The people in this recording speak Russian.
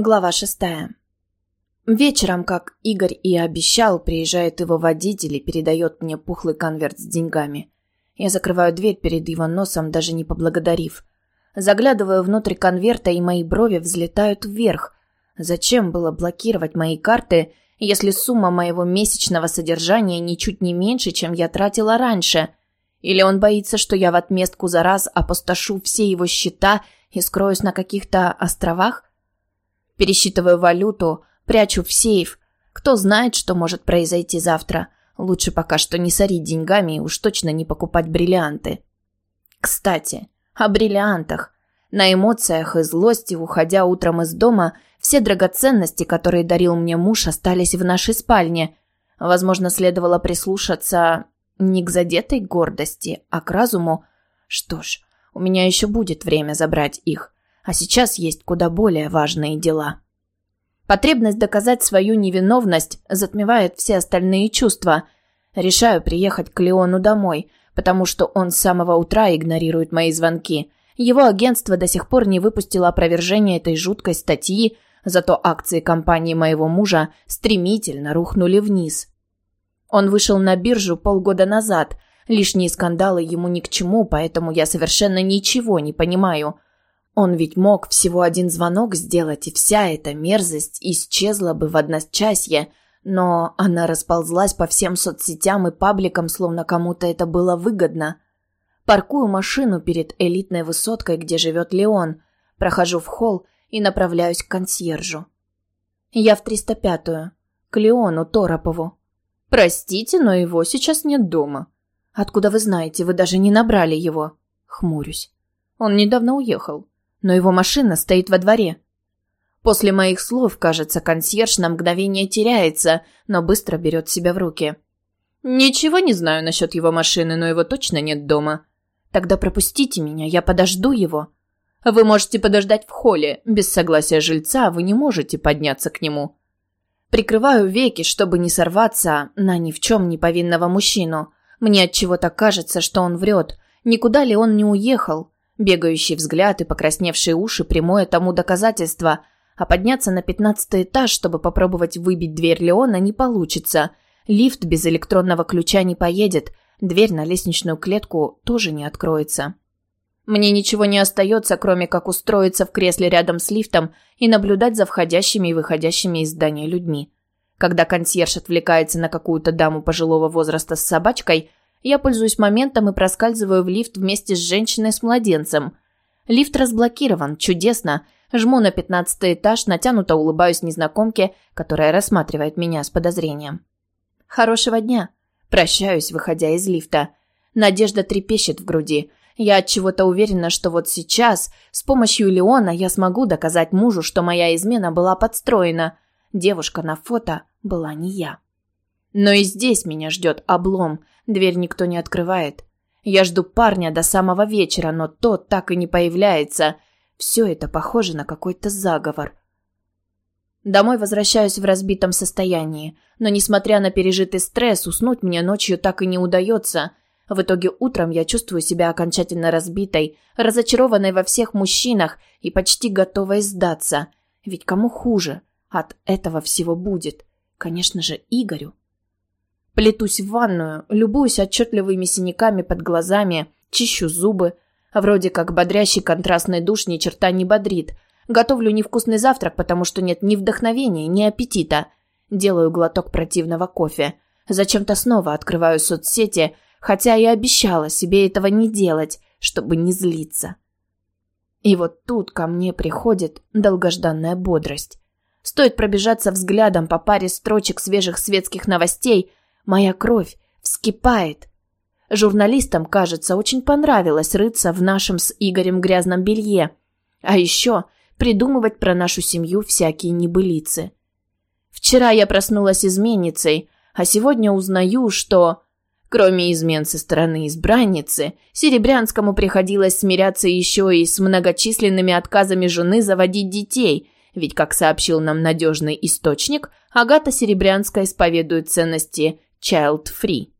Глава шестая. Вечером, как Игорь и обещал, приезжает его водитель и передает мне пухлый конверт с деньгами. Я закрываю дверь перед его носом, даже не поблагодарив. Заглядываю внутрь конверта, и мои брови взлетают вверх. Зачем было блокировать мои карты, если сумма моего месячного содержания ничуть не меньше, чем я тратила раньше? Или он боится, что я в отместку за раз опустошу все его счета и скроюсь на каких-то островах? Пересчитываю валюту, прячу в сейф. Кто знает, что может произойти завтра. Лучше пока что не сорить деньгами и уж точно не покупать бриллианты. Кстати, о бриллиантах. На эмоциях и злости, уходя утром из дома, все драгоценности, которые дарил мне муж, остались в нашей спальне. Возможно, следовало прислушаться не к задетой гордости, а к разуму. Что ж, у меня еще будет время забрать их а сейчас есть куда более важные дела. Потребность доказать свою невиновность затмевает все остальные чувства. Решаю приехать к Леону домой, потому что он с самого утра игнорирует мои звонки. Его агентство до сих пор не выпустило опровержение этой жуткой статьи, зато акции компании моего мужа стремительно рухнули вниз. Он вышел на биржу полгода назад. Лишние скандалы ему ни к чему, поэтому я совершенно ничего не понимаю – он ведь мог всего один звонок сделать, и вся эта мерзость исчезла бы в одночасье, но она расползлась по всем соцсетям и пабликам, словно кому-то это было выгодно. Паркую машину перед элитной высоткой, где живет Леон, прохожу в холл и направляюсь к консьержу. Я в 305-ю, к Леону Торопову. «Простите, но его сейчас нет дома». «Откуда вы знаете? Вы даже не набрали его». Хмурюсь. «Он недавно уехал но его машина стоит во дворе. После моих слов, кажется, консьерж на мгновение теряется, но быстро берет себя в руки. «Ничего не знаю насчет его машины, но его точно нет дома». «Тогда пропустите меня, я подожду его». «Вы можете подождать в холле. Без согласия жильца вы не можете подняться к нему». Прикрываю веки, чтобы не сорваться на ни в чем не повинного мужчину. Мне от чего то кажется, что он врет. Никуда ли он не уехал? Бегающий взгляд и покрасневшие уши – прямое тому доказательство. А подняться на пятнадцатый этаж, чтобы попробовать выбить дверь Леона, не получится. Лифт без электронного ключа не поедет. Дверь на лестничную клетку тоже не откроется. Мне ничего не остается, кроме как устроиться в кресле рядом с лифтом и наблюдать за входящими и выходящими из здания людьми. Когда консьерж отвлекается на какую-то даму пожилого возраста с собачкой, я пользуюсь моментом и проскальзываю в лифт вместе с женщиной с младенцем. Лифт разблокирован, чудесно. Жму на пятнадцатый этаж, натянуто улыбаюсь незнакомке, которая рассматривает меня с подозрением. «Хорошего дня!» Прощаюсь, выходя из лифта. Надежда трепещет в груди. Я от чего-то уверена, что вот сейчас, с помощью Леона, я смогу доказать мужу, что моя измена была подстроена. Девушка на фото была не я. Но и здесь меня ждет облом. Дверь никто не открывает. Я жду парня до самого вечера, но тот так и не появляется. Все это похоже на какой-то заговор. Домой возвращаюсь в разбитом состоянии, но, несмотря на пережитый стресс, уснуть мне ночью так и не удается. В итоге утром я чувствую себя окончательно разбитой, разочарованной во всех мужчинах и почти готовой сдаться. Ведь кому хуже от этого всего будет? Конечно же, Игорю. Плетусь в ванную, любуюсь отчетливыми синяками под глазами, чищу зубы. Вроде как бодрящий контрастный душ ни черта не бодрит. Готовлю невкусный завтрак, потому что нет ни вдохновения, ни аппетита. Делаю глоток противного кофе. Зачем-то снова открываю соцсети, хотя и обещала себе этого не делать, чтобы не злиться. И вот тут ко мне приходит долгожданная бодрость. Стоит пробежаться взглядом по паре строчек свежих светских новостей, Моя кровь вскипает. Журналистам, кажется, очень понравилось рыться в нашем с Игорем грязном белье. А еще придумывать про нашу семью всякие небылицы. Вчера я проснулась изменницей, а сегодня узнаю, что... Кроме измен со стороны избранницы, Серебрянскому приходилось смиряться еще и с многочисленными отказами жены заводить детей, ведь, как сообщил нам надежный источник, Агата Серебрянская исповедует ценности child free.